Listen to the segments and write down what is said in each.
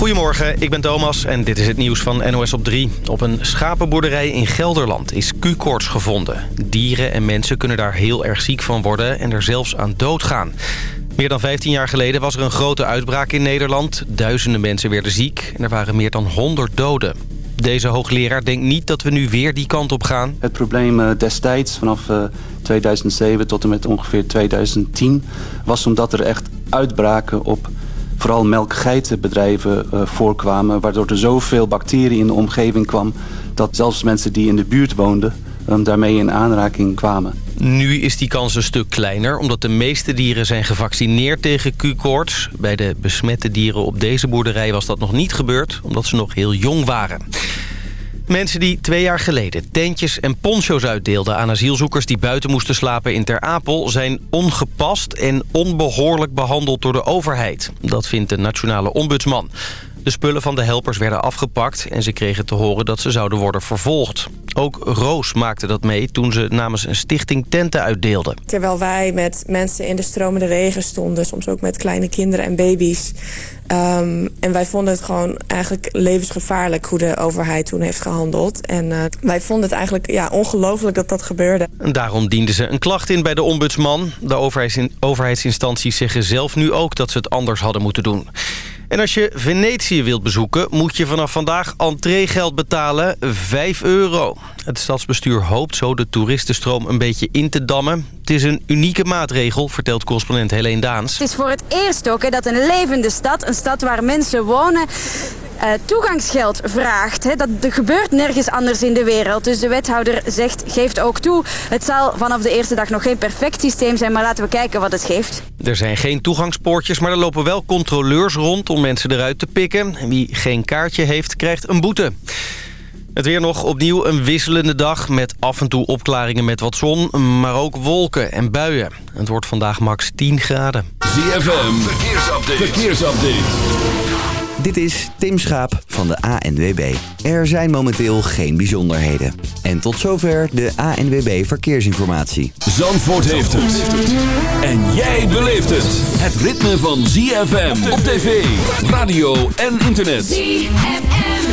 Goedemorgen, ik ben Thomas en dit is het nieuws van NOS op 3. Op een schapenboerderij in Gelderland is Q-koorts gevonden. Dieren en mensen kunnen daar heel erg ziek van worden en er zelfs aan doodgaan. Meer dan 15 jaar geleden was er een grote uitbraak in Nederland. Duizenden mensen werden ziek en er waren meer dan 100 doden. Deze hoogleraar denkt niet dat we nu weer die kant op gaan. Het probleem eh, destijds, vanaf 2007 tot en met ongeveer 2010... was omdat er echt uitbraken op vooral melkgeitenbedrijven uh, voorkwamen... waardoor er zoveel bacteriën in de omgeving kwam... dat zelfs mensen die in de buurt woonden um, daarmee in aanraking kwamen. Nu is die kans een stuk kleiner, omdat de meeste dieren zijn gevaccineerd tegen Q-koorts. Bij de besmette dieren op deze boerderij was dat nog niet gebeurd, omdat ze nog heel jong waren. Mensen die twee jaar geleden tentjes en poncho's uitdeelden aan asielzoekers die buiten moesten slapen in Ter Apel zijn ongepast en onbehoorlijk behandeld door de overheid. Dat vindt de nationale ombudsman. De spullen van de helpers werden afgepakt en ze kregen te horen dat ze zouden worden vervolgd. Ook Roos maakte dat mee toen ze namens een stichting tenten uitdeelde. Terwijl wij met mensen in de stromende regen stonden, soms ook met kleine kinderen en baby's. Um, en wij vonden het gewoon eigenlijk levensgevaarlijk hoe de overheid toen heeft gehandeld. En uh, wij vonden het eigenlijk ja, ongelooflijk dat dat gebeurde. En daarom dienden ze een klacht in bij de ombudsman. De overheidsinstanties zeggen zelf nu ook dat ze het anders hadden moeten doen. En als je Venetië wilt bezoeken, moet je vanaf vandaag entreegeld betalen, 5 euro. Het stadsbestuur hoopt zo de toeristenstroom een beetje in te dammen. Het is een unieke maatregel, vertelt correspondent Helene Daans. Het is voor het eerst ook hè, dat een levende stad, een stad waar mensen wonen... Uh, toegangsgeld vraagt. Hè. Dat, dat gebeurt nergens anders in de wereld. Dus de wethouder zegt, geeft ook toe... het zal vanaf de eerste dag nog geen perfect systeem zijn... maar laten we kijken wat het geeft. Er zijn geen toegangspoortjes, maar er lopen wel controleurs rond... om mensen eruit te pikken. Wie geen kaartje heeft, krijgt een boete. Het weer nog opnieuw een wisselende dag met af en toe opklaringen met wat zon, maar ook wolken en buien. Het wordt vandaag max 10 graden. ZFM, verkeersupdate. verkeersupdate. Dit is Tim Schaap van de ANWB. Er zijn momenteel geen bijzonderheden. En tot zover de ANWB Verkeersinformatie. Zandvoort heeft het. En jij beleeft het. Het ritme van ZFM op tv, radio en internet. ZFM.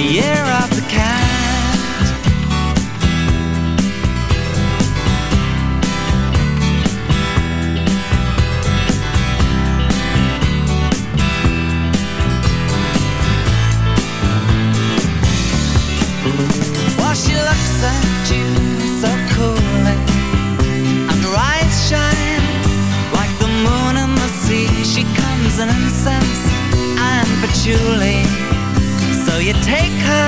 the air of the cat. Find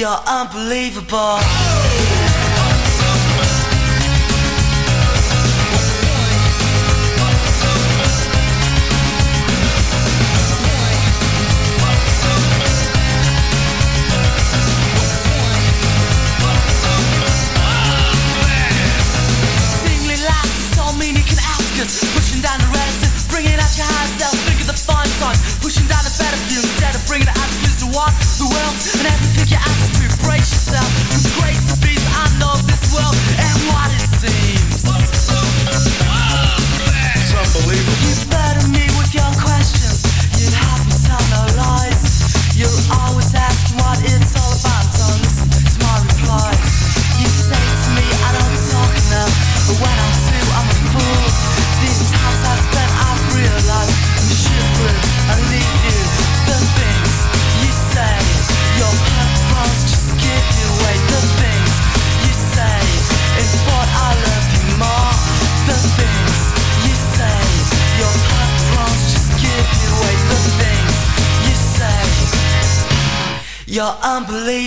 You're unbelievable. Pushing down the reticence, bringing out your higher self. Of the fun pushing down the better view instead of bringing the attitudes to what the world and everything you ask.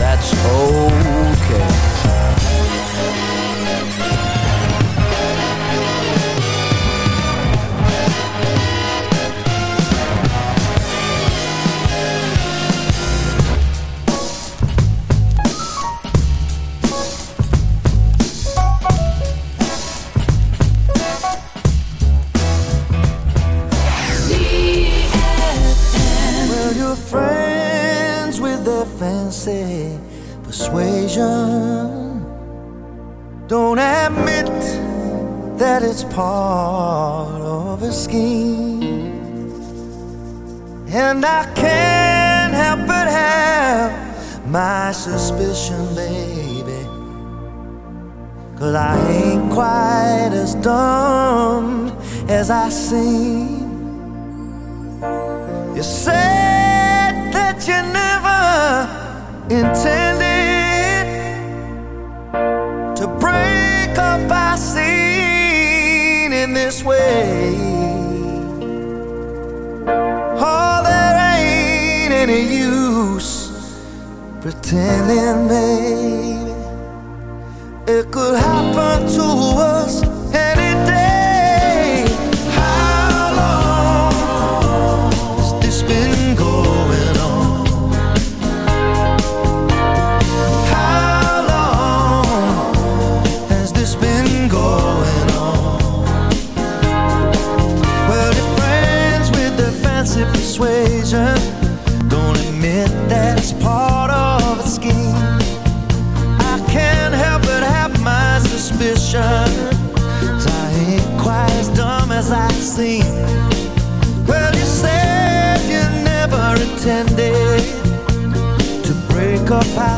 that's okay.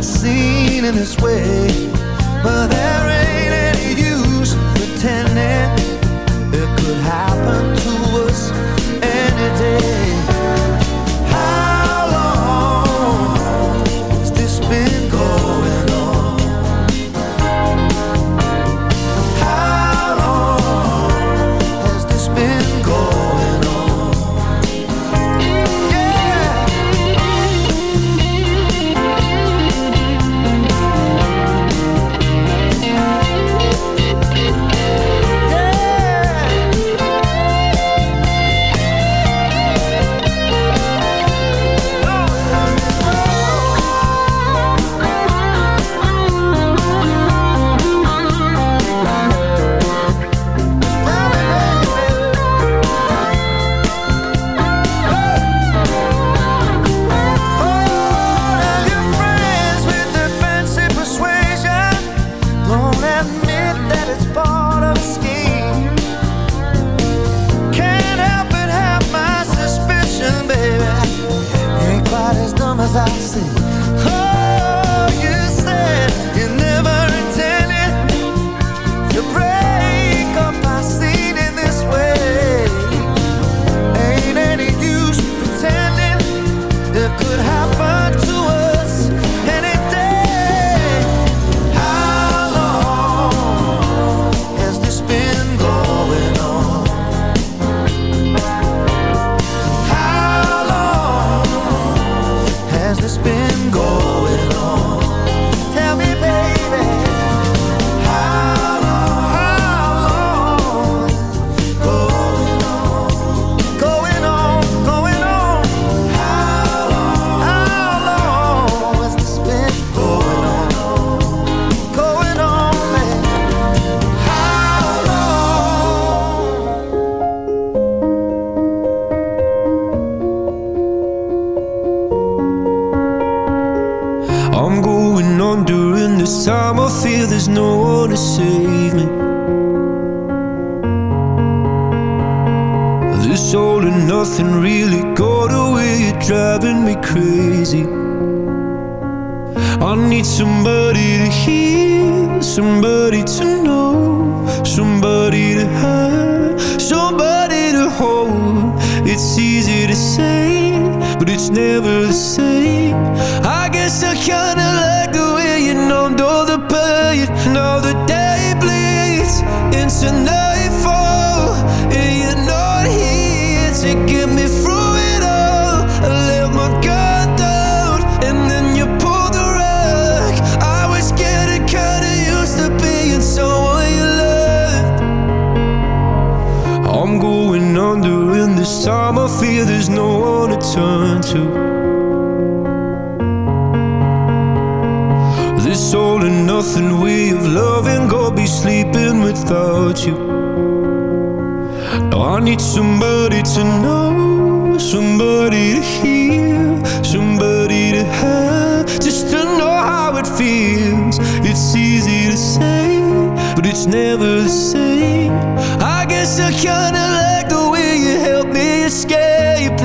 seen in this way, but there ain't.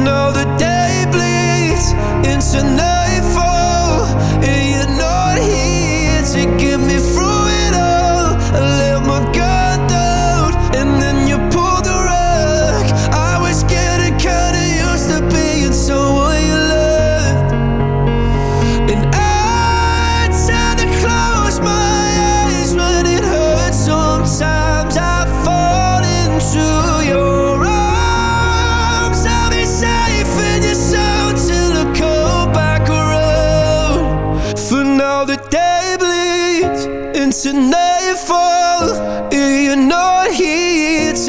know the day bleeds into night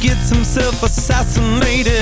Gets himself assassinated.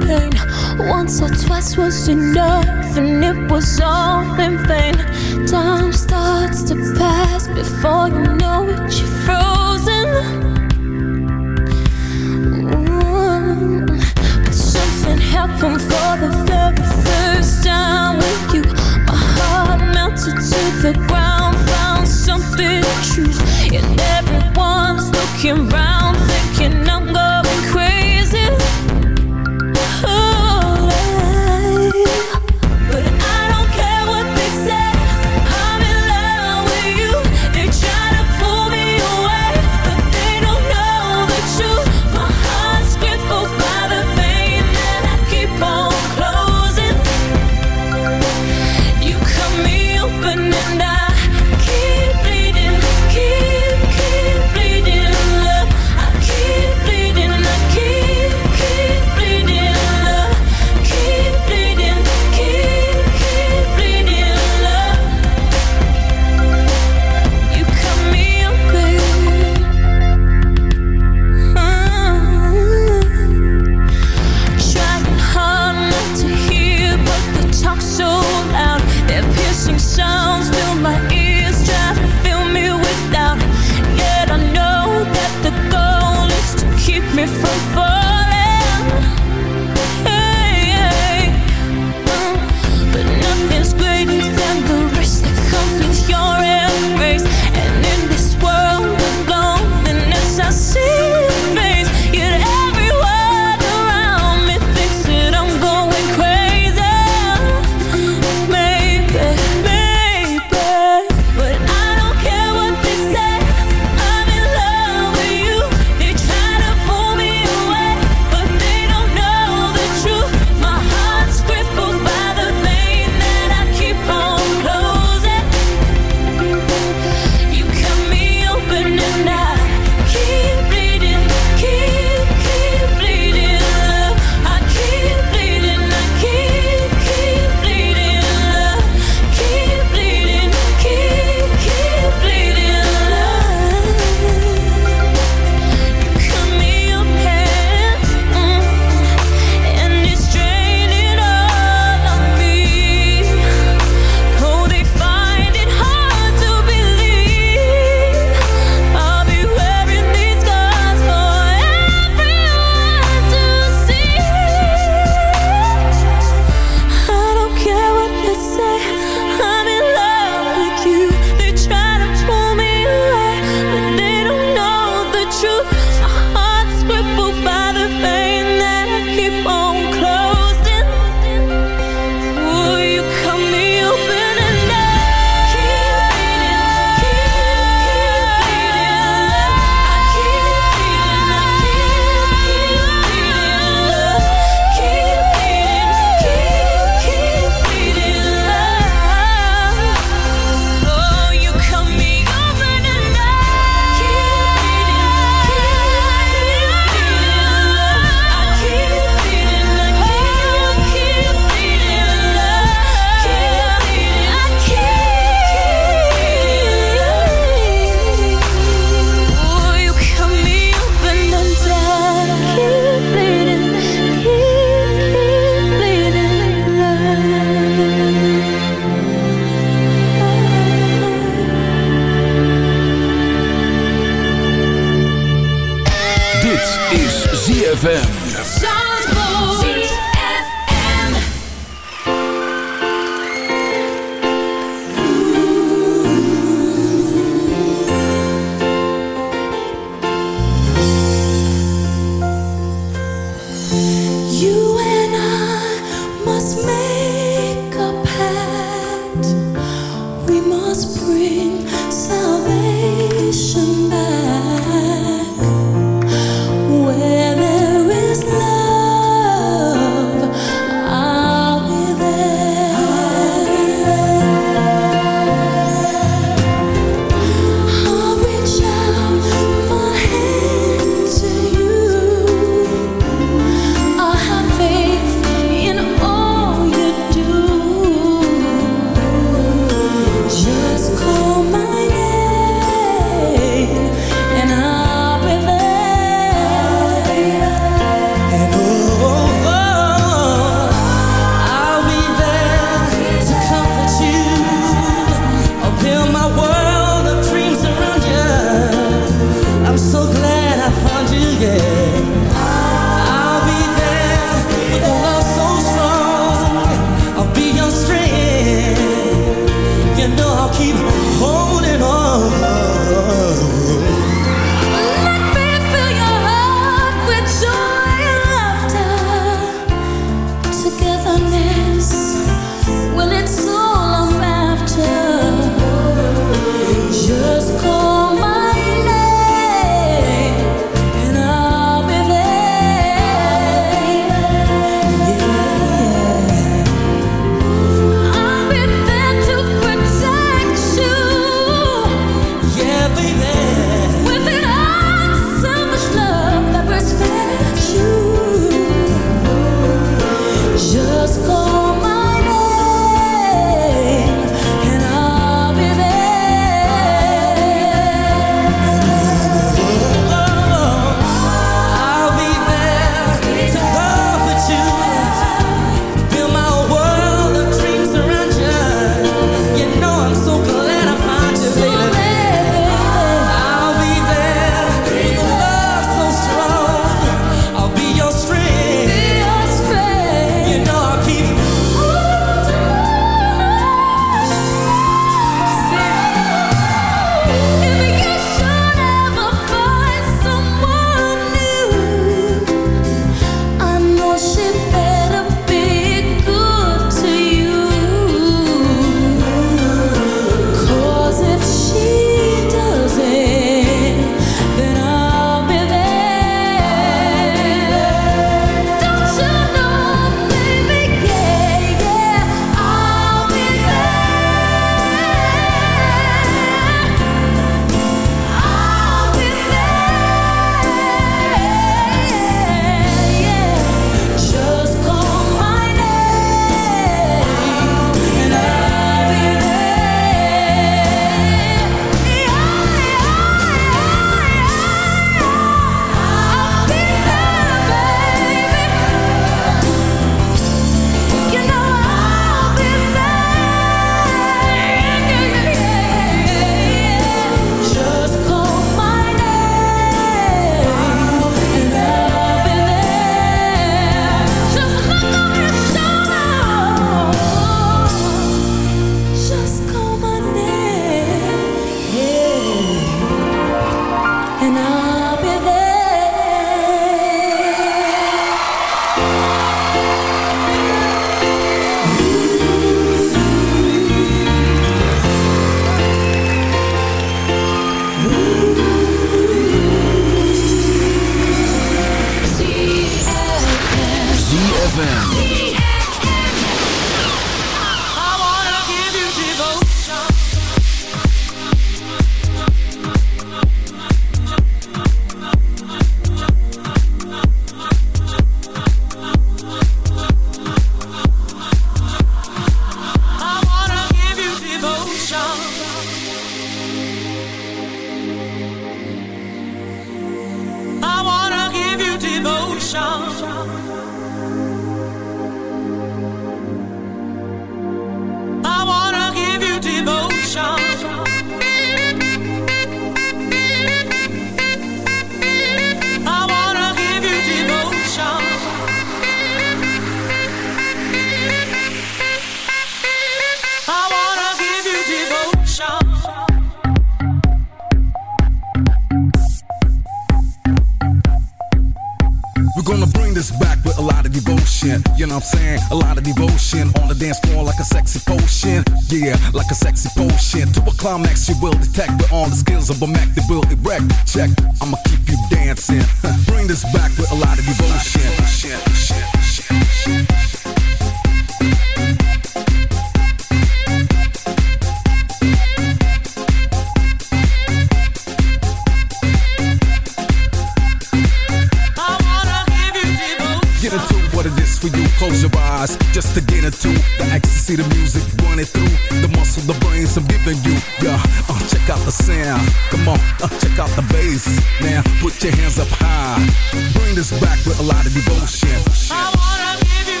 Back with a lot of devotion. I wanna give you,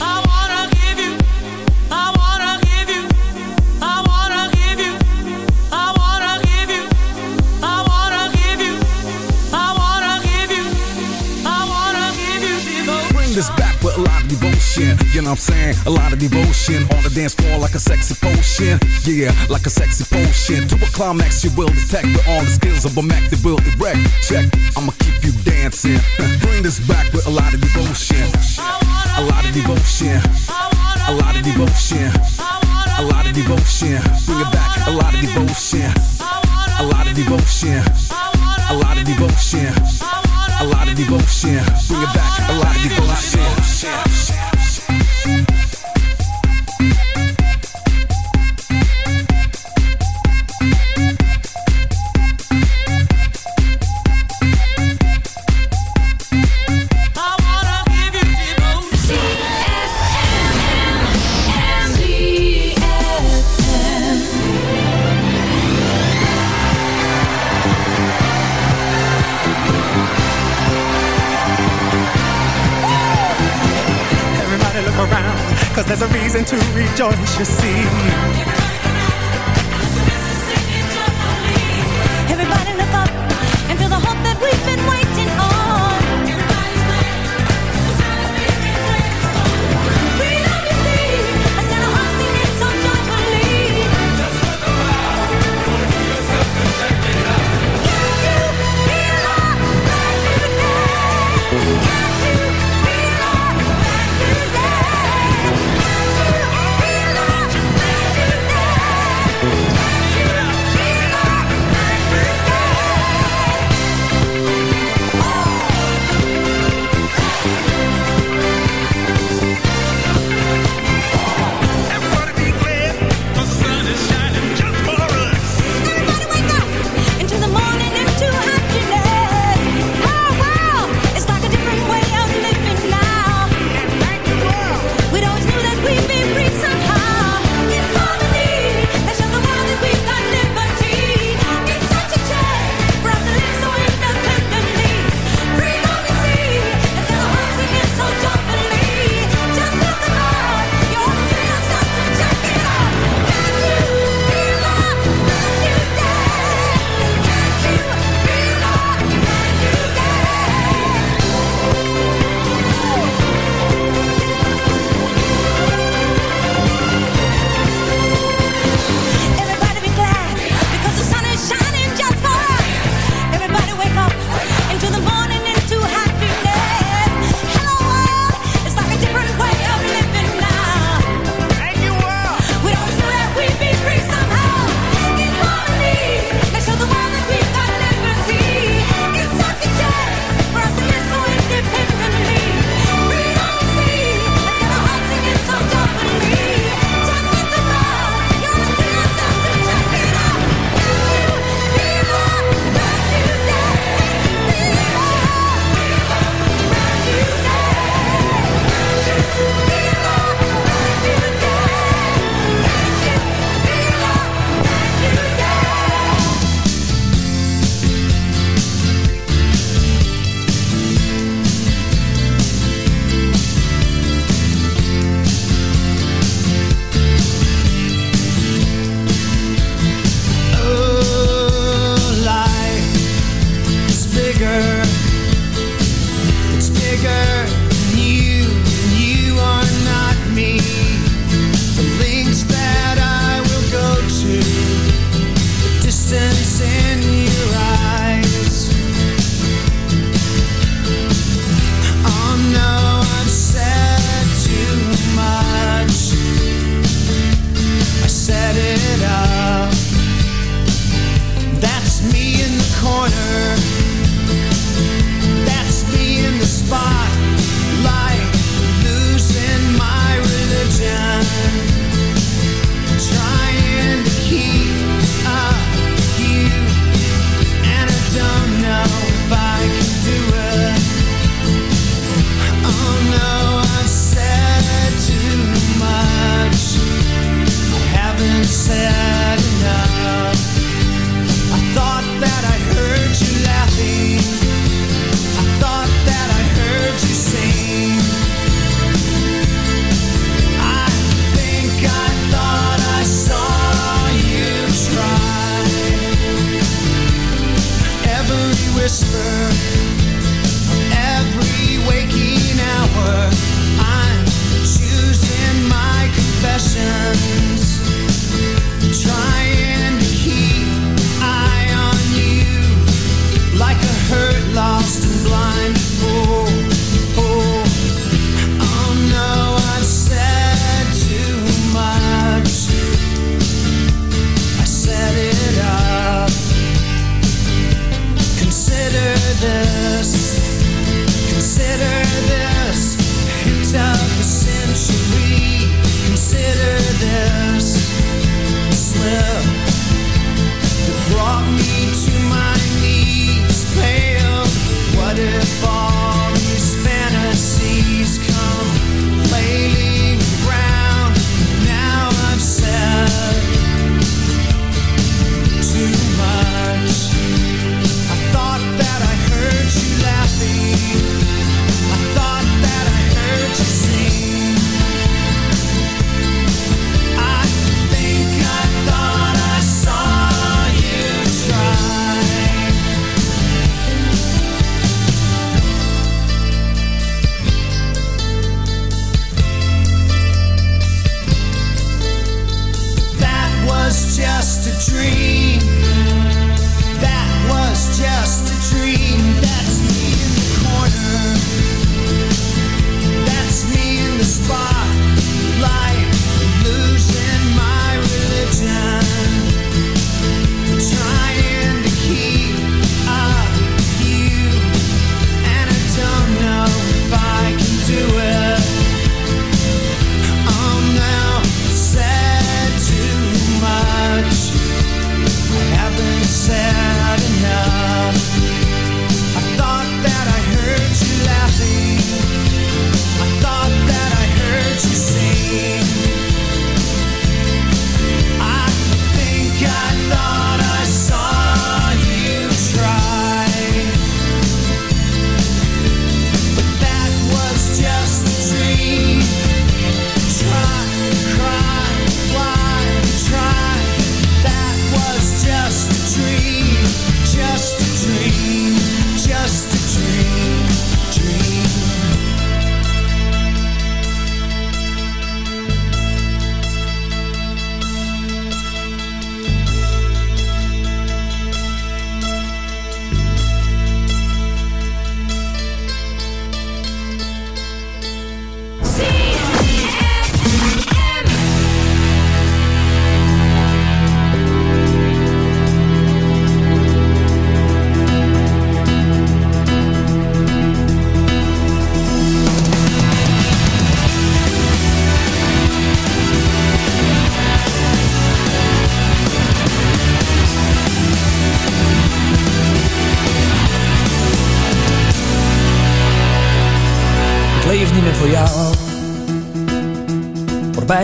I wanna give you, I wanna give you, I wanna give you, I wanna give you, I wanna give you, I wanna give you, I wanna give you devotion. Bring this back with a lot of devotion. You know what I'm saying? A lot of devotion on the dance floor like a sexy potion. Yeah, like a sexy potion. To a climax you will detect with all the skills of a Mac that will erect. Check, I'ma keep you dancing. Bring this back with a lot of devotion. A lot of devotion. A lot of devotion. A lot of devotion. Bring it back. A lot of devotion. A lot of devotion. A lot of devotion. A lot of devotion. Bring it back. A lot of devotion. Rejoice, you see.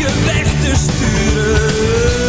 je weg te sturen.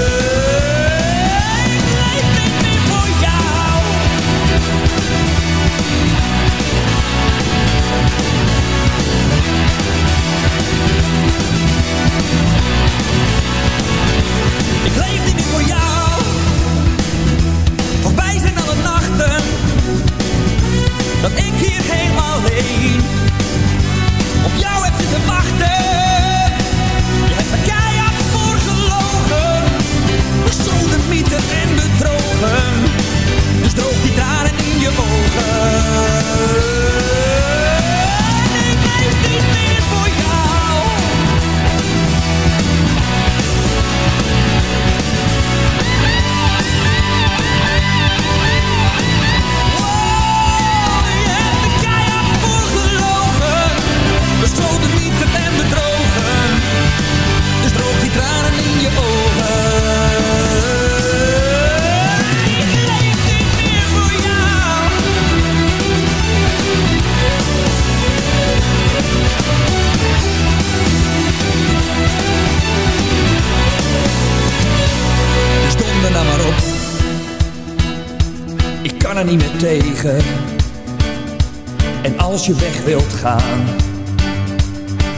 En als je weg wilt gaan,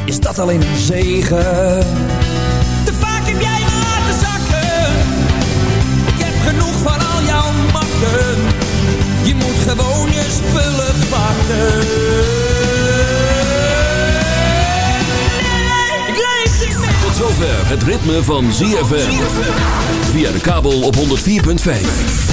is dat alleen een zegen. Te vaak heb jij me laten zakken. Ik heb genoeg van al jouw makken. Je moet gewoon je spullen pakken. Ik leef niet meer. Tot zover het ritme van ZFM. Via de kabel op 104.5.